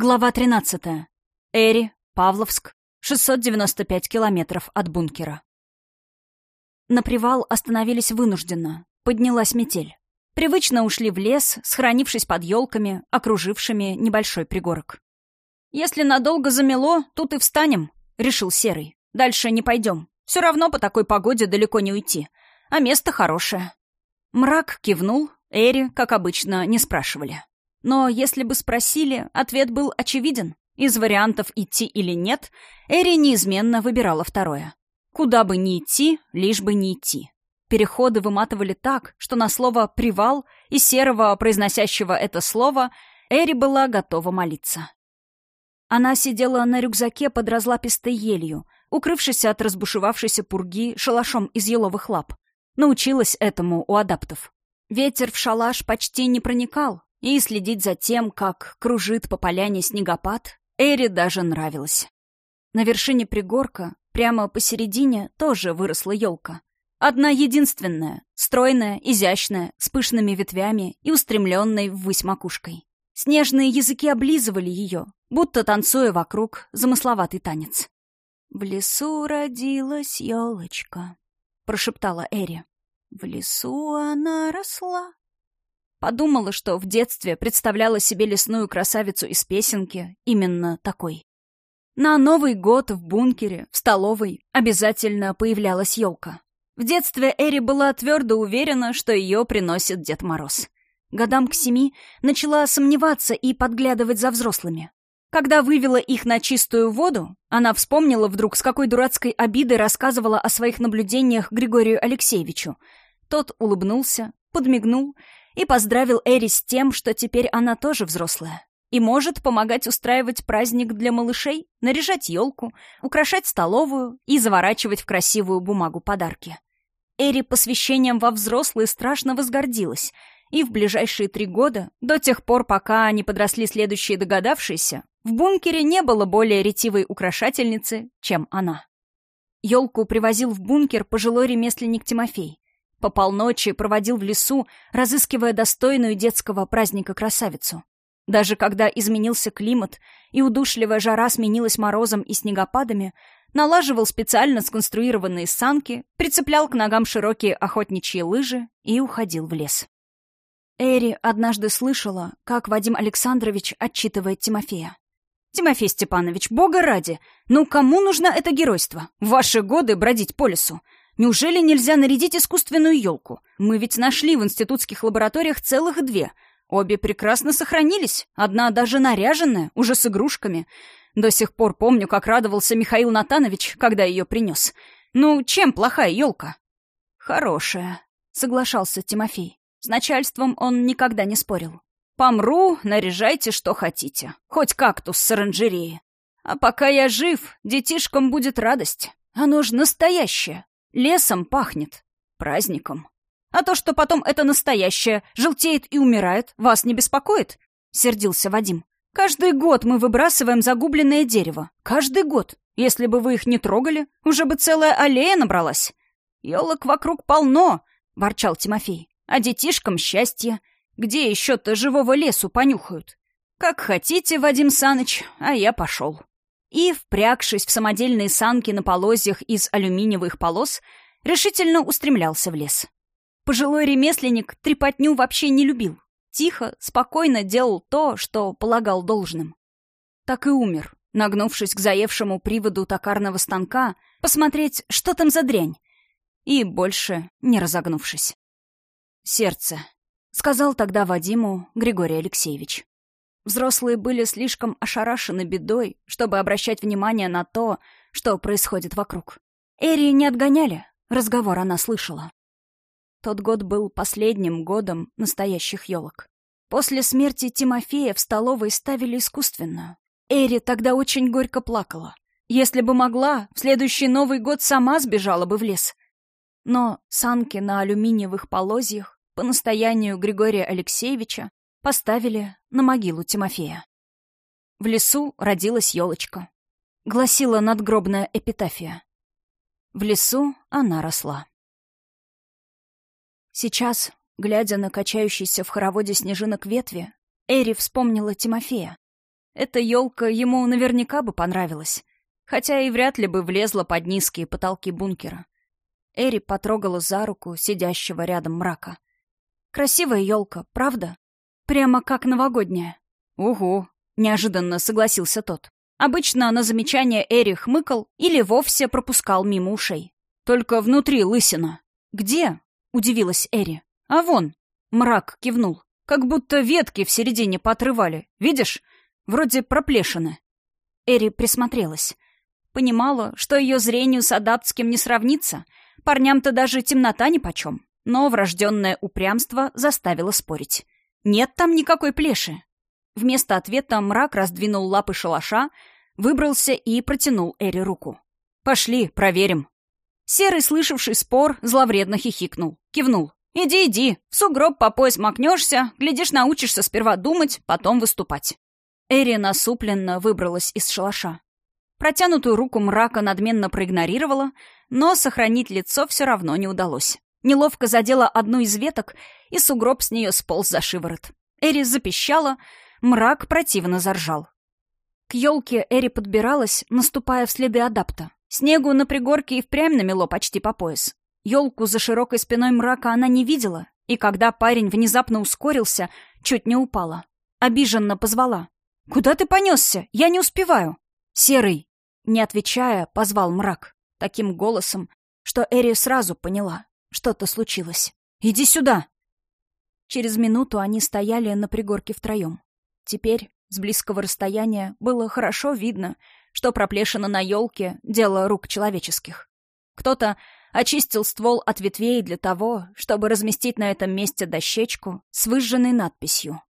Глава 13. Эри, Павловск, 695 километров от бункера. На привал остановились вынужденно. Поднялась метель. Привычно ушли в лес, схоронившись под елками, окружившими небольшой пригорок. «Если надолго замело, тут и встанем», — решил Серый. «Дальше не пойдем. Все равно по такой погоде далеко не уйти. А место хорошее». Мрак кивнул, Эри, как обычно, не спрашивали. Но если бы спросили, ответ был очевиден. Из вариантов идти или нет, Эри неизменно выбирала второе. Куда бы ни идти, лишь бы не идти. Переходы выматывали так, что на слово «привал» и серого, произносящего это слово, Эри была готова молиться. Она сидела на рюкзаке под разлапистой елью, укрывшись от разбушевавшейся пурги шалашом из еловых лап. Научилась этому у адаптов. Ветер в шалаш почти не проникал, и следить за тем, как кружит по поляне снегопад, Эри даже нравилось. На вершине пригорка, прямо посередине, тоже выросла елка. Одна единственная, стройная, изящная, с пышными ветвями и устремленной ввысь макушкой. Снежные языки облизывали ее, будто танцуя вокруг замысловатый танец. «В лесу родилась елочка», — прошептала Эри. «В лесу она росла, Подумала, что в детстве представляла себе лесную красавицу из песенки именно такой. На Новый год в бункере, в столовой, обязательно появлялась елка. В детстве Эри была твердо уверена, что ее приносит Дед Мороз. Годам к семи начала сомневаться и подглядывать за взрослыми. Когда вывела их на чистую воду, она вспомнила вдруг, с какой дурацкой обидой рассказывала о своих наблюдениях Григорию Алексеевичу. Тот улыбнулся, подмигнул и поздравил Эри с тем, что теперь она тоже взрослая и может помогать устраивать праздник для малышей, наряжать елку, украшать столовую и заворачивать в красивую бумагу подарки. Эри посвящением во взрослые страшно возгордилась, и в ближайшие три года, до тех пор, пока не подросли следующие догадавшиеся, в бункере не было более ретивой украшательницы, чем она. Елку привозил в бункер пожилой ремесленник Тимофей. По полночи проводил в лесу, разыскивая достойную детского праздника красавицу. Даже когда изменился климат и удушливая жара сменилась морозом и снегопадами, налаживал специально сконструированные санки, прицеплял к ногам широкие охотничьи лыжи и уходил в лес. Эри однажды слышала, как Вадим Александрович отчитывает Тимофея. «Тимофей Степанович, бога ради, ну кому нужно это геройство? В ваши годы бродить по лесу. Неужели нельзя нарядить искусственную елку? Мы ведь нашли в институтских лабораториях целых две. Обе прекрасно сохранились, одна даже наряженная, уже с игрушками. До сих пор помню, как радовался Михаил Натанович, когда ее принес. Ну, чем плохая елка? Хорошая, соглашался Тимофей. С начальством он никогда не спорил. Помру, наряжайте, что хотите. Хоть кактус с оранжереи. А пока я жив, детишкам будет радость. Оно ж настоящее, Лесом пахнет. Праздником. А то, что потом это настоящее, желтеет и умирает, вас не беспокоит? Сердился Вадим. Каждый год мы выбрасываем загубленное дерево. Каждый год. Если бы вы их не трогали, уже бы целая аллея набралась. Елок вокруг полно, ворчал Тимофей. А детишкам счастье. Где еще-то живого лесу понюхают? Как хотите, Вадим Саныч, а я пошел и, впрягшись в самодельные санки на полозьях из алюминиевых полос, решительно устремлялся в лес. Пожилой ремесленник трепотню вообще не любил. Тихо, спокойно делал то, что полагал должным. Так и умер, нагнувшись к заевшему приводу токарного станка, посмотреть, что там за дрянь, и больше не разогнувшись. «Сердце», — сказал тогда Вадиму Григорий Алексеевич. Взрослые были слишком ошарашены бедой, чтобы обращать внимание на то, что происходит вокруг. Эри не отгоняли, разговор она слышала. Тот год был последним годом настоящих елок. После смерти Тимофея в столовой ставили искусственную. Эри тогда очень горько плакала. Если бы могла, в следующий Новый год сама сбежала бы в лес. Но санки на алюминиевых полозьях по настоянию Григория Алексеевича поставили на могилу Тимофея. В лесу родилась елочка. Гласила надгробная эпитафия. В лесу она росла. Сейчас, глядя на качающийся в хороводе снежинок ветви, Эри вспомнила Тимофея. Эта елка ему наверняка бы понравилась, хотя и вряд ли бы влезла под низкие потолки бункера. Эри потрогала за руку сидящего рядом мрака. «Красивая елка, правда? Прямо как новогодняя». «Угу», — неожиданно согласился тот. Обычно на замечание Эри хмыкал или вовсе пропускал мимо ушей. «Только внутри лысина». «Где?» — удивилась Эри. «А вон!» — мрак кивнул. «Как будто ветки в середине поотрывали. Видишь? Вроде проплешины». Эри присмотрелась. Понимала, что ее зрению с адаптским не сравнится. Парням-то даже темнота нипочем. Но врожденное упрямство заставило спорить. Нет там никакой плеши. Вместо ответа мрак раздвинул лапы шалаша, выбрался и протянул Эри руку. «Пошли, проверим». Серый, слышавший спор, зловредно хихикнул. Кивнул. «Иди, иди, в сугроб по пояс макнешься, глядишь, научишься сперва думать, потом выступать». Эри насупленно выбралась из шалаша. Протянутую руку мрака надменно проигнорировала, но сохранить лицо все равно не удалось. Неловко задела одну из веток, и сугроб с нее сполз за шиворот. Эри запищала, мрак противно заржал. К елке Эри подбиралась, наступая в следы адапта. Снегу на пригорке и впрямь намело почти по пояс. Елку за широкой спиной мрака она не видела, и когда парень внезапно ускорился, чуть не упала. Обиженно позвала. «Куда ты понесся? Я не успеваю!» «Серый!» Не отвечая, позвал мрак. Таким голосом, что Эри сразу поняла. Что-то случилось. «Иди сюда!» Через минуту они стояли на пригорке втроем. Теперь, с близкого расстояния, было хорошо видно, что проплешина на елке — дело рук человеческих. Кто-то очистил ствол от ветвей для того, чтобы разместить на этом месте дощечку с выжженной надписью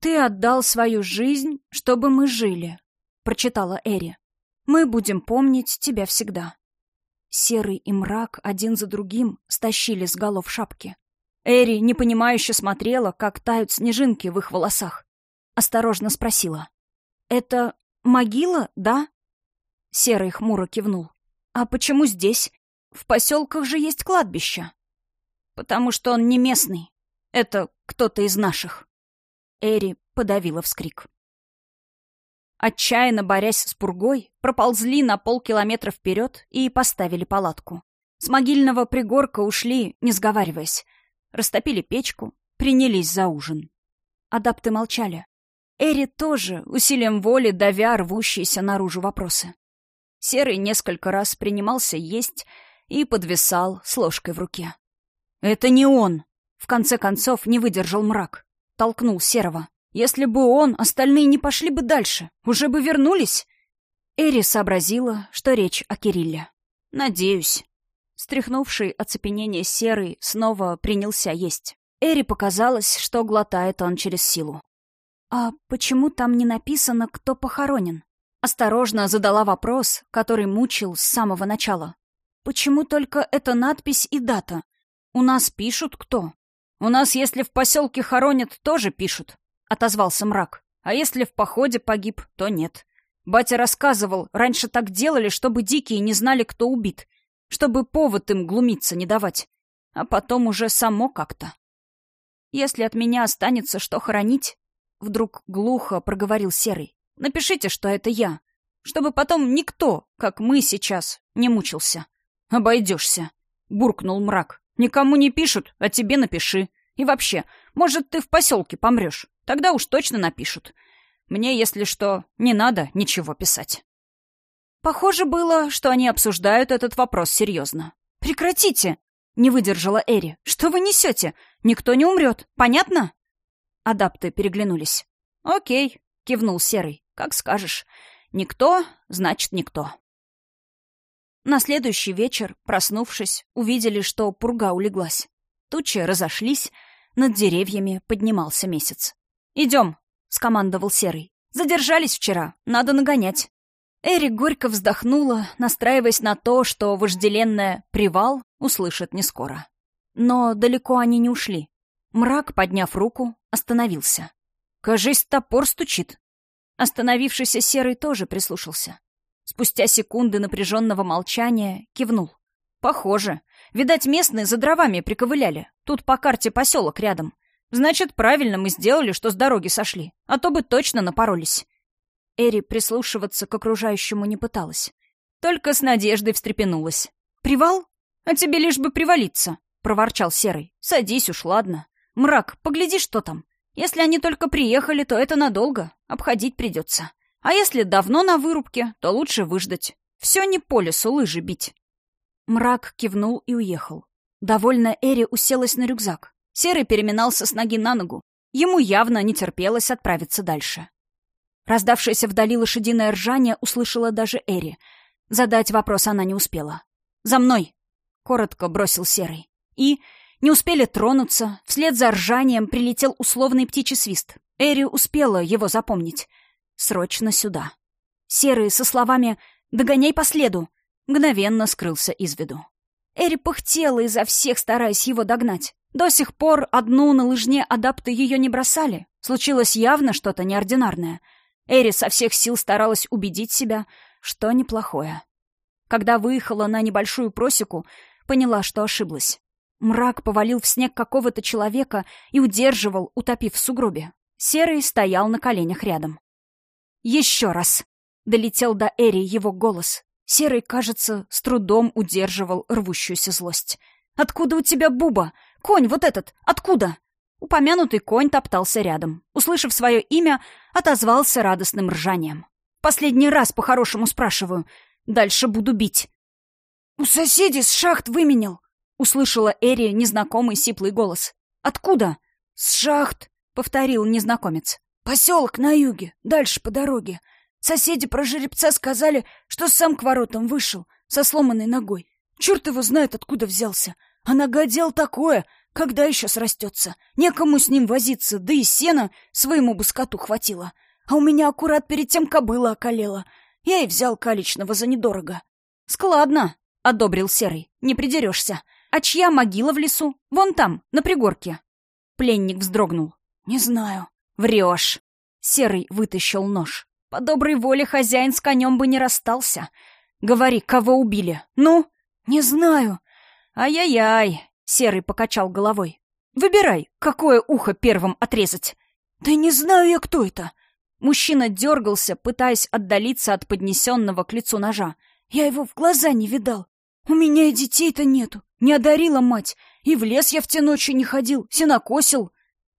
«Ты отдал свою жизнь, чтобы мы жили», — прочитала Эри. «Мы будем помнить тебя всегда». Серый и мрак один за другим стащили с голов шапки. Эри непонимающе смотрела, как тают снежинки в их волосах. Осторожно спросила. «Это могила, да?» Серый хмуро кивнул. «А почему здесь? В поселках же есть кладбище». «Потому что он не местный. Это кто-то из наших». Эри подавила вскрик. Отчаянно борясь с пургой, проползли на полкилометра вперед и поставили палатку. С могильного пригорка ушли, не сговариваясь. Растопили печку, принялись за ужин. Адапты молчали. Эри тоже, усилием воли давя рвущиеся наружу вопросы. Серый несколько раз принимался есть и подвисал с ложкой в руке. «Это не он!» В конце концов не выдержал мрак толкнул Серого. «Если бы он, остальные не пошли бы дальше. Уже бы вернулись». Эри сообразила, что речь о Кирилле. «Надеюсь». Стряхнувший оцепенение Серый снова принялся есть. Эри показалось, что глотает он через силу. «А почему там не написано, кто похоронен?» Осторожно задала вопрос, который мучил с самого начала. «Почему только эта надпись и дата? У нас пишут кто?» «У нас, если в поселке хоронят, тоже пишут», — отозвался мрак. «А если в походе погиб, то нет. Батя рассказывал, раньше так делали, чтобы дикие не знали, кто убит, чтобы повод им глумиться не давать. А потом уже само как-то. Если от меня останется что хоронить, вдруг глухо проговорил Серый, напишите, что это я, чтобы потом никто, как мы сейчас, не мучился. Обойдешься, буркнул мрак. Никому не пишут, а тебе напиши. И вообще, может, ты в поселке помрешь. Тогда уж точно напишут. Мне, если что, не надо ничего писать. Похоже было, что они обсуждают этот вопрос серьезно. «Прекратите!» — не выдержала Эри. «Что вы несете? Никто не умрет. Понятно?» Адапты переглянулись. «Окей», — кивнул Серый. «Как скажешь. Никто, значит, никто». На следующий вечер, проснувшись, увидели, что пурга улеглась. Тучи разошлись, над деревьями поднимался месяц. «Идем», — скомандовал Серый. «Задержались вчера, надо нагонять». Эрик горько вздохнула, настраиваясь на то, что вожделенное «привал» услышит не скоро. Но далеко они не ушли. Мрак, подняв руку, остановился. «Кажись, топор стучит». Остановившийся Серый тоже прислушался. Спустя секунды напряженного молчания кивнул. «Похоже. Видать, местные за дровами приковыляли. Тут по карте поселок рядом. Значит, правильно мы сделали, что с дороги сошли. А то бы точно напоролись». Эри прислушиваться к окружающему не пыталась. Только с надеждой встрепенулась. «Привал? А тебе лишь бы привалиться», — проворчал Серый. «Садись уж, ладно. Мрак, погляди, что там. Если они только приехали, то это надолго. Обходить придется. А если давно на вырубке, то лучше выждать. Все не по лесу лыжи бить». Мрак кивнул и уехал. Довольно Эри уселась на рюкзак. Серый переминался с ноги на ногу. Ему явно не терпелось отправиться дальше. Раздавшееся вдали лошадиное ржание услышала даже Эри. Задать вопрос она не успела. «За мной!» — коротко бросил Серый. И не успели тронуться, вслед за ржанием прилетел условный птичий свист. Эри успела его запомнить. «Срочно сюда!» Серый со словами «Догоняй по следу!» Мгновенно скрылся из виду. Эри пыхтела изо всех, стараясь его догнать. До сих пор одну на лыжне адапты ее не бросали. Случилось явно что-то неординарное. Эри со всех сил старалась убедить себя, что неплохое. Когда выехала на небольшую просеку, поняла, что ошиблась. Мрак повалил в снег какого-то человека и удерживал, утопив в сугробе. Серый стоял на коленях рядом. «Еще раз!» — долетел до Эри его голос. Серый, кажется, с трудом удерживал рвущуюся злость. «Откуда у тебя буба? Конь вот этот! Откуда?» Упомянутый конь топтался рядом. Услышав свое имя, отозвался радостным ржанием. «Последний раз по-хорошему спрашиваю. Дальше буду бить». «У соседей с шахт выменял!» — услышала Эри незнакомый сиплый голос. «Откуда?» «С шахт!» — повторил незнакомец. «Поселок на юге, дальше по дороге. Соседи про жеребца сказали, что сам к воротам вышел, со сломанной ногой. Черт его знает, откуда взялся. А нога дел такое, когда еще срастется. Некому с ним возиться, да и сена своему бы скоту хватило. А у меня аккурат перед тем кобыла околела. Я и взял каличного за недорого. «Складно», — одобрил Серый, — «не придерешься. А чья могила в лесу? Вон там, на пригорке». Пленник вздрогнул. «Не знаю». «Врешь». Серый вытащил нож. По доброй воле хозяин с конем бы не расстался. Говори, кого убили? Ну? Не знаю. Ай-яй-яй. Серый покачал головой. Выбирай, какое ухо первым отрезать. Да не знаю я, кто это. Мужчина дергался, пытаясь отдалиться от поднесенного к лицу ножа. Я его в глаза не видал. У меня и детей-то нету. Не одарила мать. И в лес я в те ночи не ходил, сенокосил.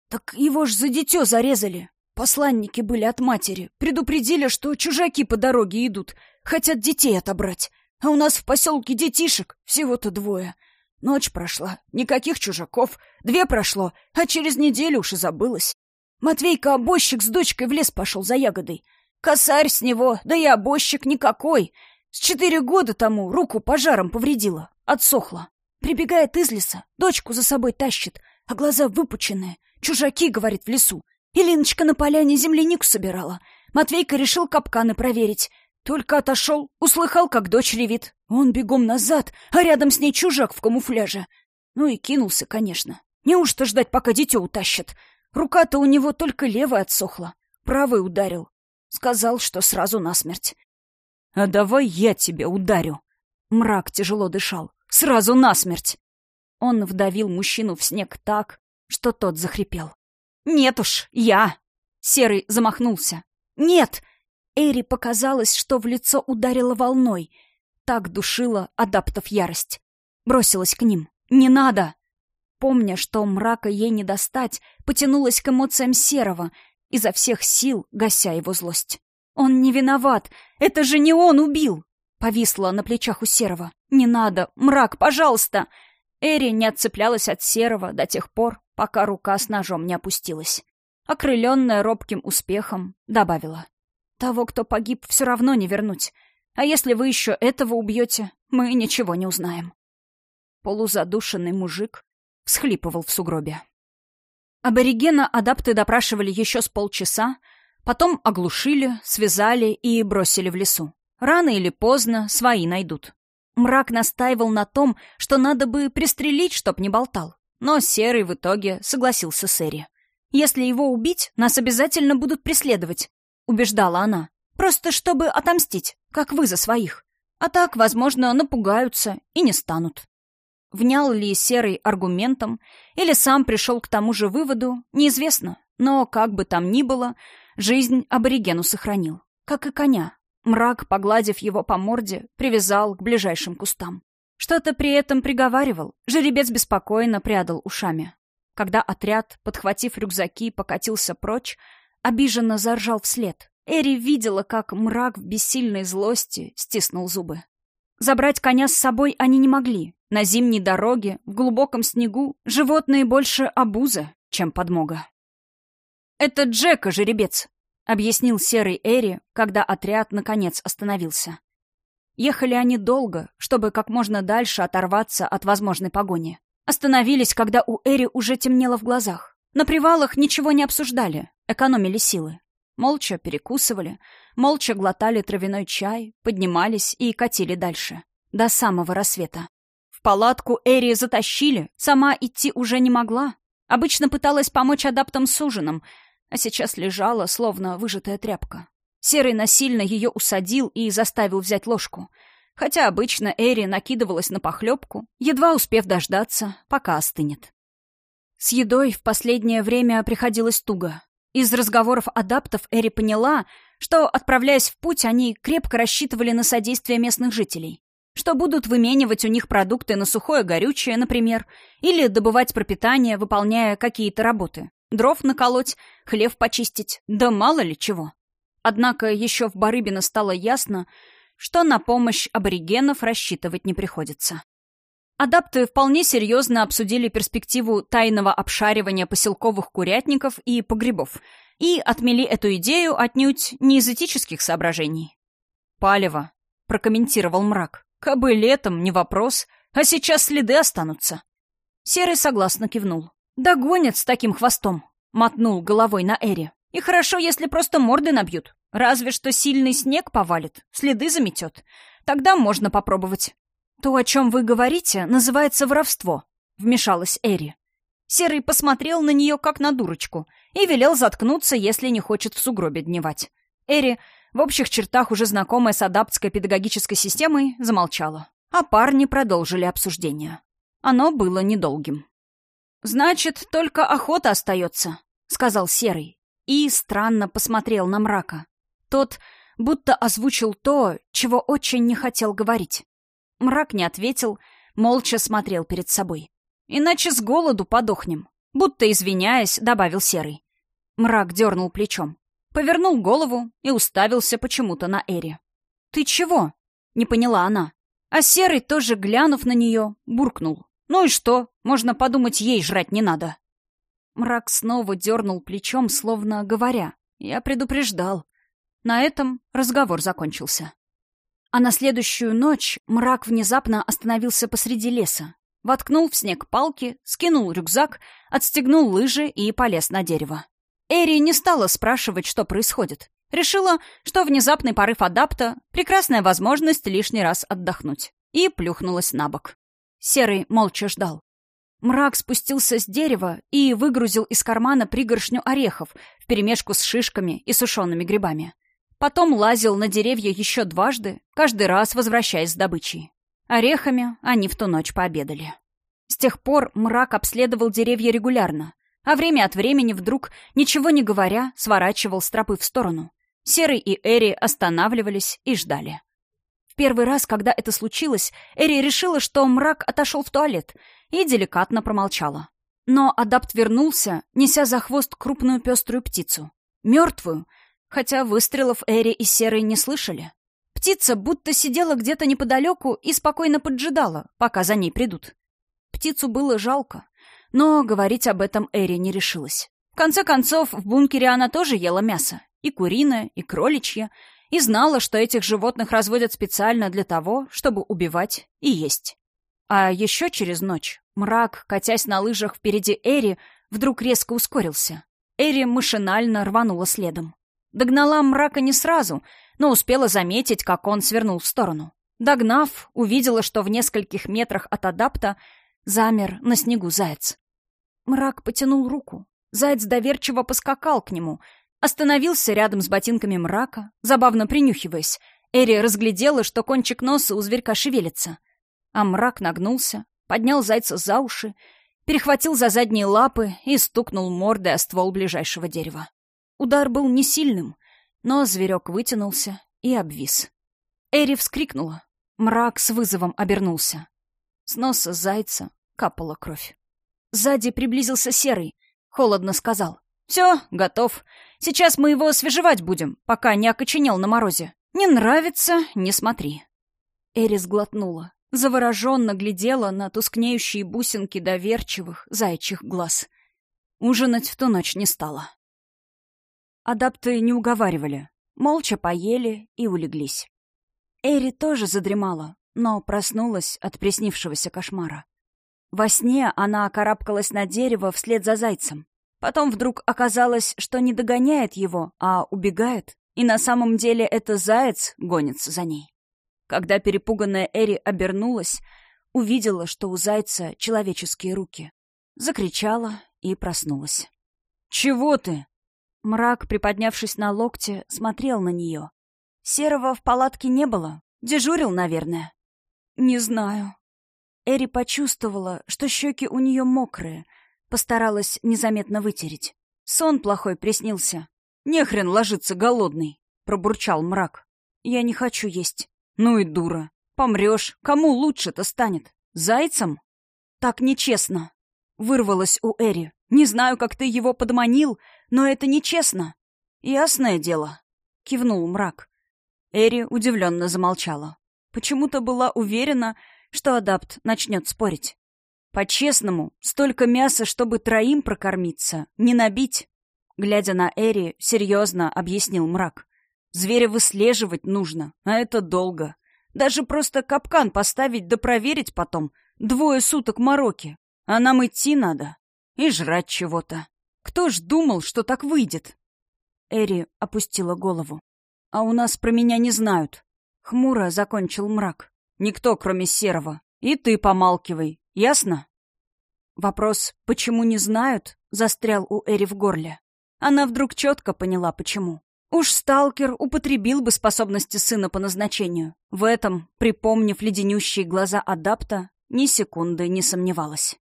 Так его ж за дитё зарезали. Посланники были от матери. Предупредили, что чужаки по дороге идут. Хотят детей отобрать. А у нас в поселке детишек всего-то двое. Ночь прошла, никаких чужаков. Две прошло, а через неделю уж и забылось. Матвейка обозчик с дочкой в лес пошел за ягодой. Косарь с него, да и обозчик никакой. С четыре года тому руку пожаром повредила, отсохла. Прибегает из леса, дочку за собой тащит, а глаза выпученные. Чужаки, говорит, в лесу. Илиночка на поляне землянику собирала. Матвейка решил капканы проверить. Только отошел, услыхал, как дочь ревит. Он бегом назад, а рядом с ней чужак в камуфляже. Ну и кинулся, конечно. Неужто ждать, пока дитё утащат? Рука-то у него только левая отсохла. Правый ударил. Сказал, что сразу насмерть. «А давай я тебя ударю». Мрак тяжело дышал. «Сразу насмерть!» Он вдавил мужчину в снег так, что тот захрипел. «Нет уж, я!» Серый замахнулся. «Нет!» Эри показалось, что в лицо ударило волной. Так душила адаптов ярость. Бросилась к ним. «Не надо!» Помня, что мрака ей не достать, потянулась к эмоциям Серого, изо всех сил гася его злость. «Он не виноват! Это же не он убил!» Повисла на плечах у Серого. «Не надо! Мрак, пожалуйста!» Эри не отцеплялась от Серого до тех пор, пока рука с ножом не опустилась. Окрыленная робким успехом, добавила. «Того, кто погиб, все равно не вернуть. А если вы еще этого убьете, мы ничего не узнаем». Полузадушенный мужик всхлипывал в сугробе. Аборигена адапты допрашивали еще с полчаса, потом оглушили, связали и бросили в лесу. Рано или поздно свои найдут. Мрак настаивал на том, что надо бы пристрелить, чтоб не болтал. Но Серый в итоге согласился с Эри. «Если его убить, нас обязательно будут преследовать», — убеждала она. «Просто чтобы отомстить, как вы за своих. А так, возможно, напугаются и не станут». Внял ли Серый аргументом или сам пришел к тому же выводу, неизвестно. Но, как бы там ни было, жизнь аборигену сохранил. как и коня. Мрак, погладив его по морде, привязал к ближайшим кустам. Что-то при этом приговаривал. Жеребец беспокойно прядал ушами. Когда отряд, подхватив рюкзаки, покатился прочь, обиженно заржал вслед. Эри видела, как мрак в бессильной злости стиснул зубы. Забрать коня с собой они не могли. На зимней дороге, в глубоком снегу, животные больше обуза, чем подмога. «Это Джека, жеребец», — объяснил серый Эри, когда отряд наконец остановился. Ехали они долго, чтобы как можно дальше оторваться от возможной погони. Остановились, когда у Эри уже темнело в глазах. На привалах ничего не обсуждали, экономили силы. Молча перекусывали, молча глотали травяной чай, поднимались и катили дальше. До самого рассвета. В палатку Эри затащили, сама идти уже не могла. Обычно пыталась помочь адаптам с ужином, а сейчас лежала, словно выжатая тряпка. Серый насильно ее усадил и заставил взять ложку. Хотя обычно Эри накидывалась на похлебку, едва успев дождаться, пока остынет. С едой в последнее время приходилось туго. Из разговоров адаптов Эри поняла, что, отправляясь в путь, они крепко рассчитывали на содействие местных жителей. Что будут выменивать у них продукты на сухое горючее, например, или добывать пропитание, выполняя какие-то работы. Дров наколоть, хлев почистить, да мало ли чего. Однако еще в Барыбино стало ясно, что на помощь аборигенов рассчитывать не приходится. Адапты вполне серьезно обсудили перспективу тайного обшаривания поселковых курятников и погребов и отмели эту идею отнюдь не из этических соображений. «Палево», — прокомментировал мрак. «Кабы летом, не вопрос, а сейчас следы останутся». Серый согласно кивнул. «Догонят с таким хвостом», — мотнул головой на Эри. И хорошо, если просто морды набьют. Разве что сильный снег повалит, следы заметет. Тогда можно попробовать. То, о чем вы говорите, называется воровство, вмешалась Эри. Серый посмотрел на нее, как на дурочку, и велел заткнуться, если не хочет в сугробе дневать. Эри, в общих чертах уже знакомая с адаптской педагогической системой, замолчала. А парни продолжили обсуждение. Оно было недолгим. «Значит, только охота остается», — сказал Серый, и странно посмотрел на мрака. Тот будто озвучил то, чего очень не хотел говорить. Мрак не ответил, молча смотрел перед собой. «Иначе с голоду подохнем», будто извиняясь, добавил Серый. Мрак дернул плечом, повернул голову и уставился почему-то на Эри. «Ты чего?» — не поняла она. А Серый, тоже глянув на нее, буркнул. «Ну и что? Можно подумать, ей жрать не надо». Мрак снова дернул плечом, словно говоря. «Я предупреждал». На этом разговор закончился. А на следующую ночь мрак внезапно остановился посреди леса. Воткнул в снег палки, скинул рюкзак, отстегнул лыжи и полез на дерево. Эри не стала спрашивать, что происходит. Решила, что внезапный порыв адапта — прекрасная возможность лишний раз отдохнуть. И плюхнулась на бок. Серый молча ждал. Мрак спустился с дерева и выгрузил из кармана пригоршню орехов вперемешку с шишками и сушеными грибами. Потом лазил на деревья еще дважды, каждый раз возвращаясь с добычей. Орехами они в ту ночь пообедали. С тех пор мрак обследовал деревья регулярно, а время от времени вдруг, ничего не говоря, сворачивал с тропы в сторону. Серый и Эри останавливались и ждали. В первый раз, когда это случилось, Эри решила, что мрак отошел в туалет — и деликатно промолчала. Но адапт вернулся, неся за хвост крупную пеструю птицу. Мертвую, хотя выстрелов Эри и Серый не слышали. Птица будто сидела где-то неподалеку и спокойно поджидала, пока за ней придут. Птицу было жалко, но говорить об этом Эри не решилась. В конце концов, в бункере она тоже ела мясо. И куриное, и кроличье, и знала, что этих животных разводят специально для того, чтобы убивать и есть. А еще через ночь мрак, катясь на лыжах впереди Эри, вдруг резко ускорился. Эри машинально рванула следом. Догнала мрака не сразу, но успела заметить, как он свернул в сторону. Догнав, увидела, что в нескольких метрах от адапта замер на снегу заяц. Мрак потянул руку. Заяц доверчиво поскакал к нему, остановился рядом с ботинками мрака, забавно принюхиваясь. Эри разглядела, что кончик носа у зверька шевелится — а мрак нагнулся, поднял зайца за уши, перехватил за задние лапы и стукнул мордой о ствол ближайшего дерева. Удар был не сильным. Но зверек вытянулся и обвис. Эри вскрикнула. Мрак с вызовом обернулся. С носа зайца капала кровь. Сзади приблизился Серый. Холодно сказал. «Все, готов. Сейчас мы его освежевать будем, пока не окоченел на морозе. Не нравится — не смотри». Эрис глотнула. Завороженно глядела на тускнеющие бусинки доверчивых зайчих глаз. Ужинать в ту ночь не стала. Адапты не уговаривали. Молча поели и улеглись. Эри тоже задремала, но проснулась от приснившегося кошмара. Во сне она карабкалась на дерево вслед за зайцем. Потом вдруг оказалось, что не догоняет его, а убегает, и на самом деле это заяц гонится за ней. Когда перепуганная Эри обернулась, увидела, что у зайца человеческие руки. Закричала и проснулась. «Чего ты?» Мрак, приподнявшись на локте, смотрел на нее. Серого в палатке не было. Дежурил, наверное. Не знаю. Эри почувствовала, что щеки у нее мокрые. Постаралась незаметно вытереть. Сон плохой приснился. «Нехрен ложиться голодный», — пробурчал мрак. «Я не хочу есть». «Ну и дура. Помрешь. Кому лучше-то станет? Зайцем?» «Так нечестно», — вырвалось у Эри. «Не знаю, как ты его подманил, но это нечестно. Ясное дело, кивнул мрак. Эри удивленно замолчала. Почему-то была уверена, что адапт начнет спорить. По-честному, столько мяса, чтобы троим прокормиться, не набить. Глядя на Эри, серьезно объяснил мрак. Зверя выслеживать нужно, а это долго. Даже просто капкан поставить да проверить потом. Двое суток мороки. А нам идти надо. И жрать чего-то. Кто ж думал, что так выйдет? Эри опустила голову. А у нас про меня не знают. Хмуро закончил мрак. Никто, кроме Серого. И ты помалкивай. Ясно? Вопрос «почему не знают?» застрял у Эри в горле. Она вдруг четко поняла, почему. Уж сталкер употребил бы способности сына по назначению. В этом, припомнив леденющие глаза адапта, ни секунды не сомневалась.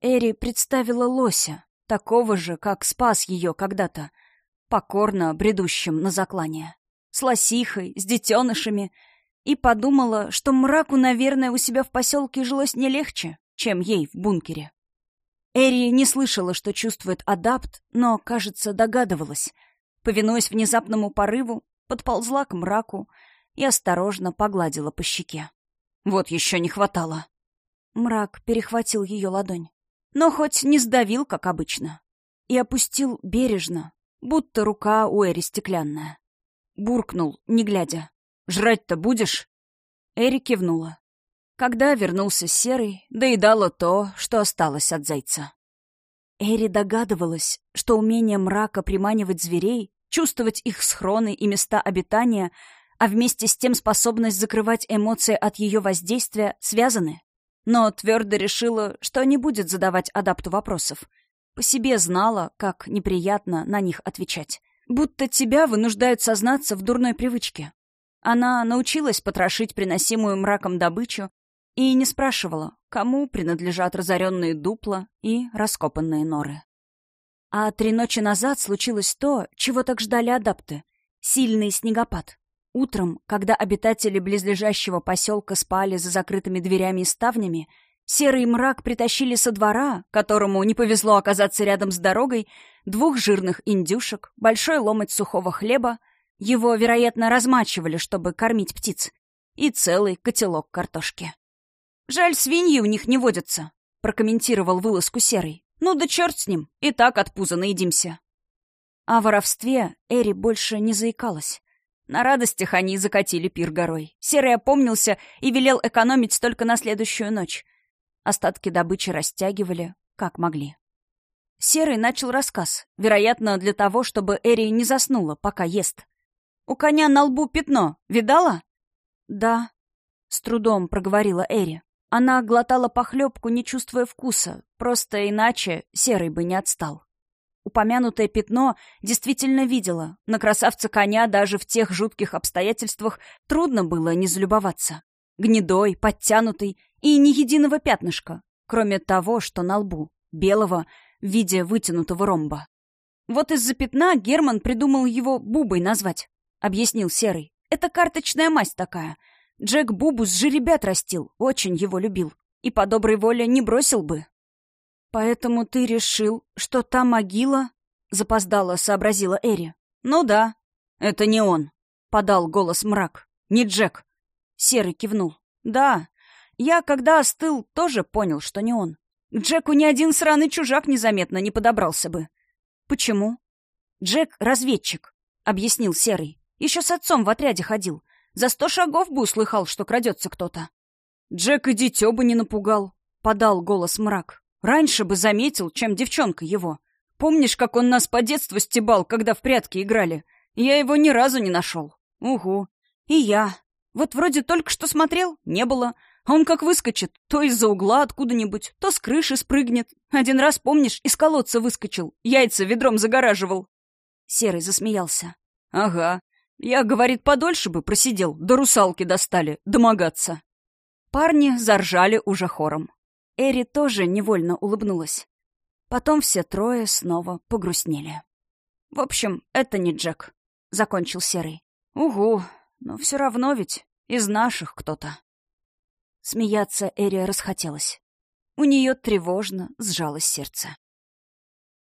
Эри представила лося, такого же, как спас ее когда-то, покорно бредущим на заклание, с лосихой, с детенышами, и подумала, что мраку, наверное, у себя в поселке жилось не легче, чем ей в бункере. Эри не слышала, что чувствует адапт, но, кажется, догадывалась. Повинуясь внезапному порыву, подползла к мраку и осторожно погладила по щеке. Вот еще не хватало. Мрак перехватил ее ладонь но хоть не сдавил, как обычно, и опустил бережно, будто рука у Эри стеклянная. Буркнул, не глядя. «Жрать-то будешь?» Эри кивнула. Когда вернулся Серый, доедала то, что осталось от зайца. Эри догадывалась, что умение мрака приманивать зверей, чувствовать их схроны и места обитания, а вместе с тем способность закрывать эмоции от ее воздействия связаны но твердо решила, что не будет задавать адапту вопросов. По себе знала, как неприятно на них отвечать. Будто тебя вынуждают сознаться в дурной привычке. Она научилась потрошить приносимую мраком добычу и не спрашивала, кому принадлежат разоренные дупла и раскопанные норы. А три ночи назад случилось то, чего так ждали адапты — сильный снегопад. Утром, когда обитатели близлежащего поселка спали за закрытыми дверями и ставнями, серый мрак притащили со двора, которому не повезло оказаться рядом с дорогой, двух жирных индюшек, большой ломоть сухого хлеба, его, вероятно, размачивали, чтобы кормить птиц, и целый котелок картошки. «Жаль, свиньи у них не водятся», — прокомментировал вылазку серый. «Ну да черт с ним, и так от пуза наедимся». О воровстве Эри больше не заикалась. На радостях они закатили пир горой. Серый опомнился и велел экономить только на следующую ночь. Остатки добычи растягивали, как могли. Серый начал рассказ, вероятно, для того, чтобы Эри не заснула, пока ест. «У коня на лбу пятно. Видала?» «Да», — с трудом проговорила Эри. Она глотала похлебку, не чувствуя вкуса, просто иначе Серый бы не отстал. Упомянутое пятно действительно видела. На красавца коня даже в тех жутких обстоятельствах трудно было не залюбоваться. Гнедой, подтянутый и ни единого пятнышка, кроме того, что на лбу, белого, в виде вытянутого ромба. Вот из-за пятна Герман придумал его Бубой назвать, — объяснил Серый. Это карточная масть такая. Джек Бубу с жеребят растил, очень его любил. И по доброй воле не бросил бы. «Поэтому ты решил, что та могила...» — запоздало сообразила Эри. «Ну да, это не он», — подал голос мрак. «Не Джек». Серый кивнул. «Да, я, когда остыл, тоже понял, что не он. К Джеку ни один сраный чужак незаметно не подобрался бы». «Почему?» «Джек — разведчик», — объяснил Серый. «Еще с отцом в отряде ходил. За сто шагов бы услыхал, что крадется кто-то». «Джек и дитё бы не напугал», — подал голос мрак. «Раньше бы заметил, чем девчонка его. Помнишь, как он нас по детству стебал, когда в прятки играли? Я его ни разу не нашел. Угу. И я. Вот вроде только что смотрел, не было. А он как выскочит, то из-за угла откуда-нибудь, то с крыши спрыгнет. Один раз, помнишь, из колодца выскочил, яйца ведром загораживал. Серый засмеялся. Ага. Я, говорит, подольше бы просидел, до русалки достали, домогаться. Парни заржали уже хором. Эри тоже невольно улыбнулась. Потом все трое снова погрустнели. «В общем, это не Джек», — закончил Серый. «Угу, но все равно ведь из наших кто-то». Смеяться Эри расхотелось. У нее тревожно сжалось сердце.